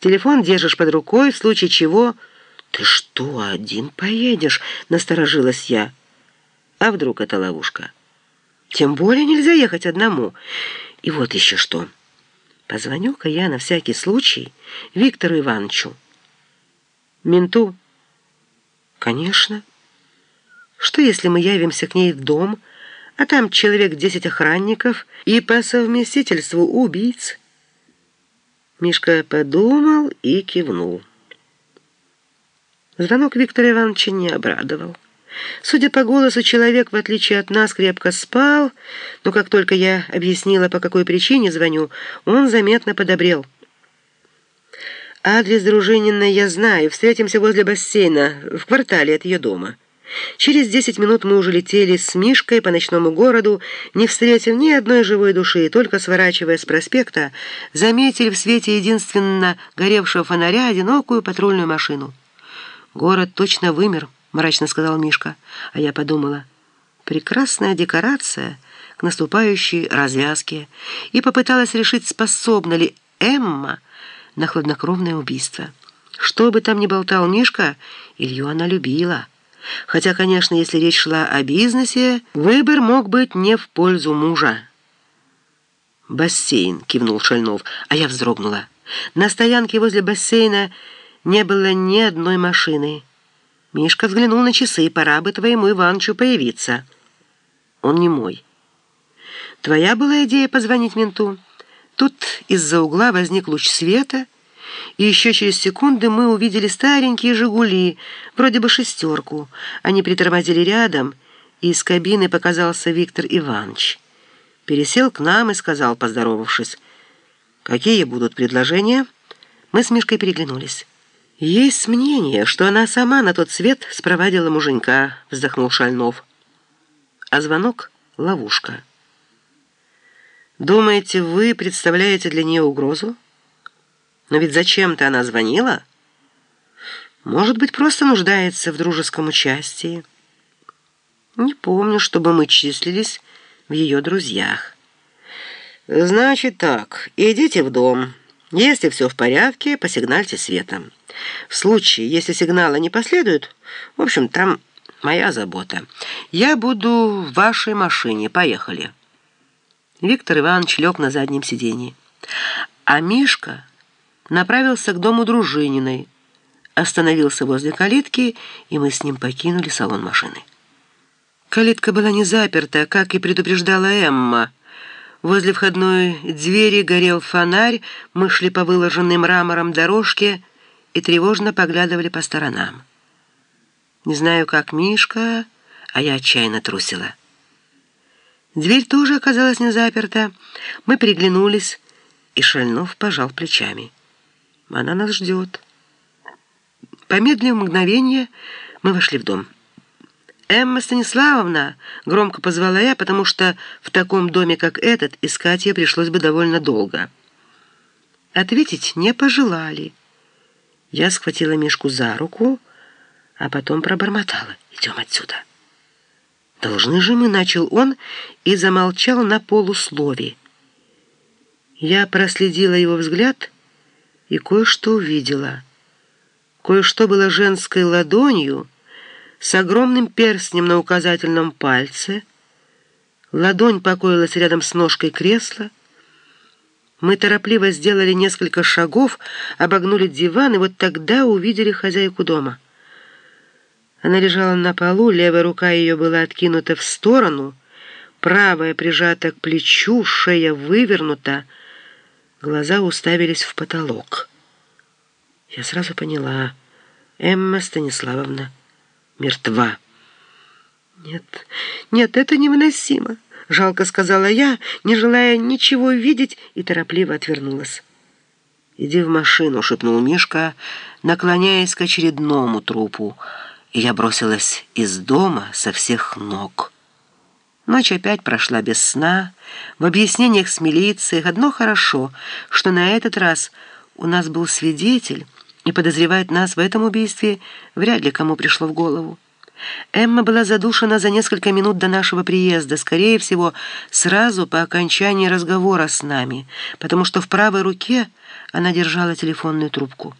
Телефон держишь под рукой, в случае чего... «Ты что, один поедешь?» — насторожилась я. «А вдруг это ловушка?» «Тем более нельзя ехать одному. И вот еще что. Позвоню-ка я на всякий случай Виктору Ивановичу». «Менту?» «Конечно. Что, если мы явимся к ней в дом, а там человек десять охранников и по совместительству убийц?» Мишка подумал и кивнул. Звонок Виктора Ивановича не обрадовал. Судя по голосу, человек, в отличие от нас, крепко спал, но как только я объяснила, по какой причине звоню, он заметно подобрел. «Адрес Дружинина я знаю. Встретимся возле бассейна, в квартале от ее дома». Через десять минут мы уже летели с Мишкой по ночному городу, не встретив ни одной живой души, только сворачивая с проспекта, заметили в свете единственно горевшего фонаря одинокую патрульную машину. «Город точно вымер», — мрачно сказал Мишка, а я подумала, «прекрасная декорация к наступающей развязке» и попыталась решить, способна ли Эмма на хладнокровное убийство. Что бы там ни болтал Мишка, Илью она любила. Хотя, конечно, если речь шла о бизнесе, выбор мог быть не в пользу мужа. «Бассейн», — кивнул Шальнов, а я вздрогнула. На стоянке возле бассейна не было ни одной машины. Мишка взглянул на часы, пора бы твоему Иванчу появиться. Он не мой. Твоя была идея позвонить менту? Тут из-за угла возник луч света — и еще через секунды мы увидели старенькие «Жигули», вроде бы шестерку. Они притормозили рядом, и из кабины показался Виктор Иванович. Пересел к нам и сказал, поздоровавшись, «Какие будут предложения?» Мы с Мишкой переглянулись. «Есть мнение, что она сама на тот свет спровадила муженька», — вздохнул Шальнов. «А звонок — ловушка». «Думаете, вы представляете для нее угрозу?» Но ведь зачем-то она звонила. Может быть, просто нуждается в дружеском участии. Не помню, чтобы мы числились в ее друзьях. Значит так, идите в дом. Если все в порядке, посигнальте светом. В случае, если сигнала не последует, в общем, там моя забота. Я буду в вашей машине. Поехали. Виктор Иванович лег на заднем сиденье. А Мишка направился к дому Дружининой, остановился возле калитки, и мы с ним покинули салон машины. Калитка была не заперта, как и предупреждала Эмма. Возле входной двери горел фонарь, мы шли по выложенной мрамором дорожке и тревожно поглядывали по сторонам. Не знаю, как Мишка, а я отчаянно трусила. Дверь тоже оказалась не заперта. Мы переглянулись, и Шальнов пожал плечами. Она нас ждет. Помедлив мгновение, мы вошли в дом. «Эмма Станиславовна!» — громко позвала я, потому что в таком доме, как этот, искать ее пришлось бы довольно долго. Ответить не пожелали. Я схватила Мишку за руку, а потом пробормотала. «Идем отсюда». «Должны же мы», — начал он и замолчал на полуслове. Я проследила его взгляд — и кое-что увидела. Кое-что было женской ладонью с огромным перстнем на указательном пальце. Ладонь покоилась рядом с ножкой кресла. Мы торопливо сделали несколько шагов, обогнули диван, и вот тогда увидели хозяйку дома. Она лежала на полу, левая рука ее была откинута в сторону, правая прижата к плечу, шея вывернута, Глаза уставились в потолок. Я сразу поняла, Эмма Станиславовна мертва. «Нет, нет, это невыносимо», — жалко сказала я, не желая ничего видеть, и торопливо отвернулась. «Иди в машину», — шепнул Мишка, наклоняясь к очередному трупу, и я бросилась из дома со всех ног. Ночь опять прошла без сна. В объяснениях с милицией одно хорошо, что на этот раз у нас был свидетель, и подозревать нас в этом убийстве вряд ли кому пришло в голову. Эмма была задушена за несколько минут до нашего приезда, скорее всего, сразу по окончании разговора с нами, потому что в правой руке она держала телефонную трубку.